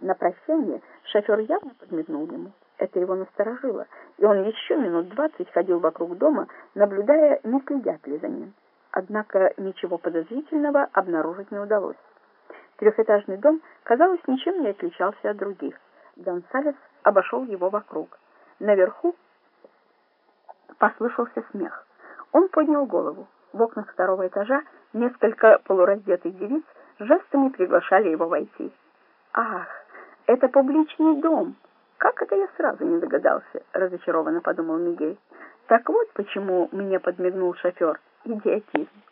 На прощание шофер явно подмигнул ему. Это его насторожило, и он еще минут двадцать ходил вокруг дома, наблюдая, не следят ли за ним. Однако ничего подозрительного обнаружить не удалось. Трехэтажный дом, казалось, ничем не отличался от других. Гонсалес обошел его вокруг. Наверху послышался смех. Он поднял голову. В окнах второго этажа несколько полураздетых девиц жестами приглашали его войти. «Ах, это публичный дом! Как это я сразу не догадался?» — разочарованно подумал Мигель. «Так вот почему мне подмигнул шофер. Идиотизм.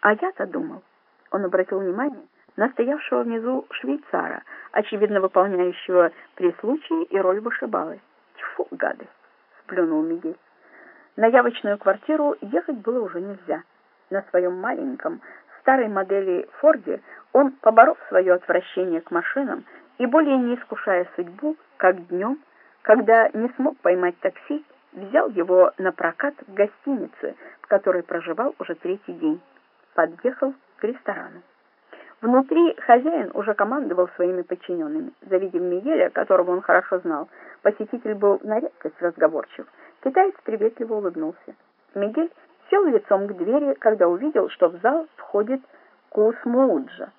А я-то думал...» Он обратил внимание на стоявшего внизу швейцара, очевидно выполняющего при случае и роль вышибалы. «Тьфу, гадость!» — сплюнул Мигель. На явочную квартиру ехать было уже нельзя. На своем маленьком, старой модели Форде он, поборов свое отвращение к машинам и более не искушая судьбу, как днем, когда не смог поймать такси, взял его на прокат в гостинице, в которой проживал уже третий день. Подъехал к ресторану. Внутри хозяин уже командовал своими подчиненными. Завидев Мигеля, которого он хорошо знал, посетитель был на редкость разговорчив. Китаец приветливо улыбнулся. Мигель сел лицом к двери, когда увидел, что в зал входит Кусмууджа.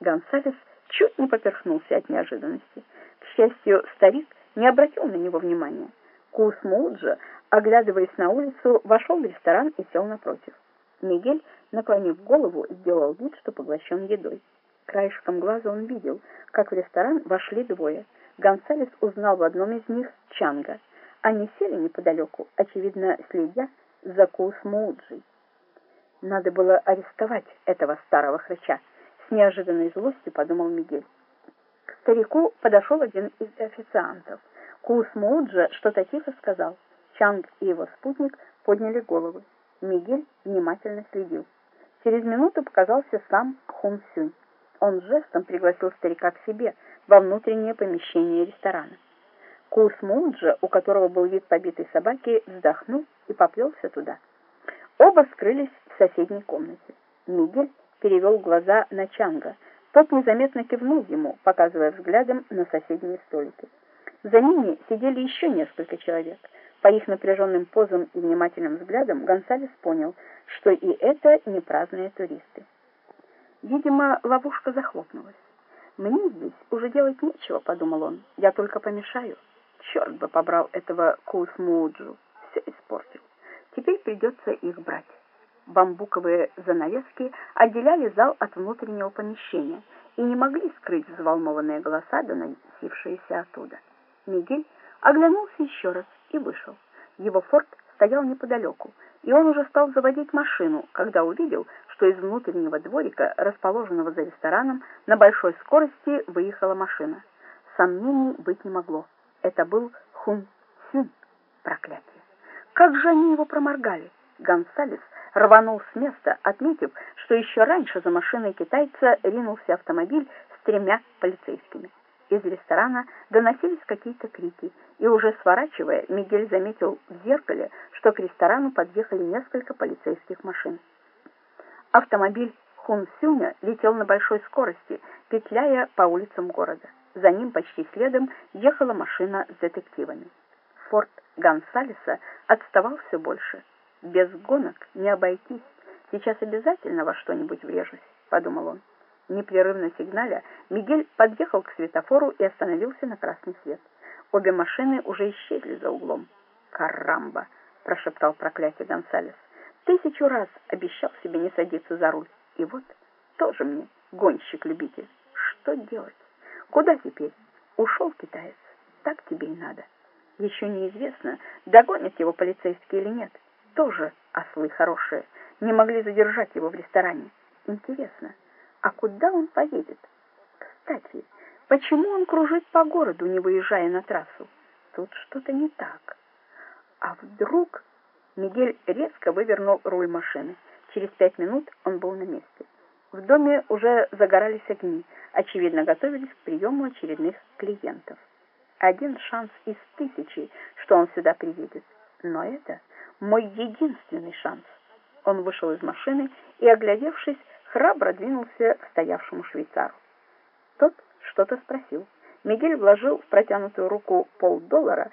Гонсалес чуть не поперхнулся от неожиданности. К счастью, старик не обратил на него внимания. Кусмууджа, оглядываясь на улицу, вошел в ресторан и сел напротив. Мигель, наклонив голову, сделал вид, что поглощен едой. Краешком глаза он видел, как в ресторан вошли двое. Гонсалес узнал в одном из них Чанга. Они сели неподалеку, очевидно, следя за Кусмууджей. Надо было арестовать этого старого хрыча. Неожиданной злостью подумал Мигель. К старику подошел один из официантов. Кусмууджа что-то тихо сказал. Чанг и его спутник подняли головы. Мигель внимательно следил. Через минуту показался сам Хун Сюнь. Он жестом пригласил старика к себе во внутреннее помещение ресторана. Кус Мунджа, у которого был вид побитой собаки, вздохнул и поплелся туда. Оба скрылись в соседней комнате. Мигель перевел глаза на Чанга. Тот незаметно кивнул ему, показывая взглядом на соседние столики. За ними сидели еще несколько человек — по их напряженным позам и внимательным взглядам Гонсалес понял, что и это не праздные туристы. Видимо, ловушка захлопнулась. «Мне здесь уже делать нечего», — подумал он. «Я только помешаю. Черт бы побрал этого Кусмуджу. Все испортил. Теперь придется их брать». Бамбуковые занавески отделяли зал от внутреннего помещения и не могли скрыть взволнованные голоса, доносившиеся оттуда. Мигель оглянулся еще раз и вышел. Его форт стоял неподалеку, и он уже стал заводить машину, когда увидел, что из внутреннего дворика, расположенного за рестораном, на большой скорости выехала машина. Сомнений быть не могло. Это был Хун Сюн. Проклятие! Как же они его проморгали! Гонсалес рванул с места, отметив, что еще раньше за машиной китайца ринулся автомобиль с тремя полицейскими. Из ресторана доносились какие-то крики, и уже сворачивая, Мигель заметил в зеркале, что к ресторану подъехали несколько полицейских машин. Автомобиль Хун Сюня летел на большой скорости, петляя по улицам города. За ним почти следом ехала машина с детективами. Форт Гонсалеса отставал все больше. Без гонок не обойтись. Сейчас обязательно во что-нибудь врежусь, подумал он. Непрерывно сигналя, Мигель подъехал к светофору и остановился на красный свет. Обе машины уже исчезли за углом. «Карамба!» — прошептал проклятие Гонсалес. «Тысячу раз обещал себе не садиться за руль. И вот тоже мне гонщик-любитель. Что делать? Куда теперь? Ушел китаец. Так тебе и надо. Еще неизвестно, догонят его полицейские или нет. Тоже ослы хорошие. Не могли задержать его в ресторане. Интересно, а куда он поедет? Кстати, почему он кружит по городу, не выезжая на трассу? Тут что-то не так. А вдруг... Мигель резко вывернул руль машины. Через пять минут он был на месте. В доме уже загорались огни, очевидно, готовились к приему очередных клиентов. Один шанс из тысячи, что он сюда приедет. Но это мой единственный шанс. Он вышел из машины и, оглядевшись, храбро двинулся к стоявшему швейцару. Тот что-то спросил. Мигель вложил в протянутую руку полдоллара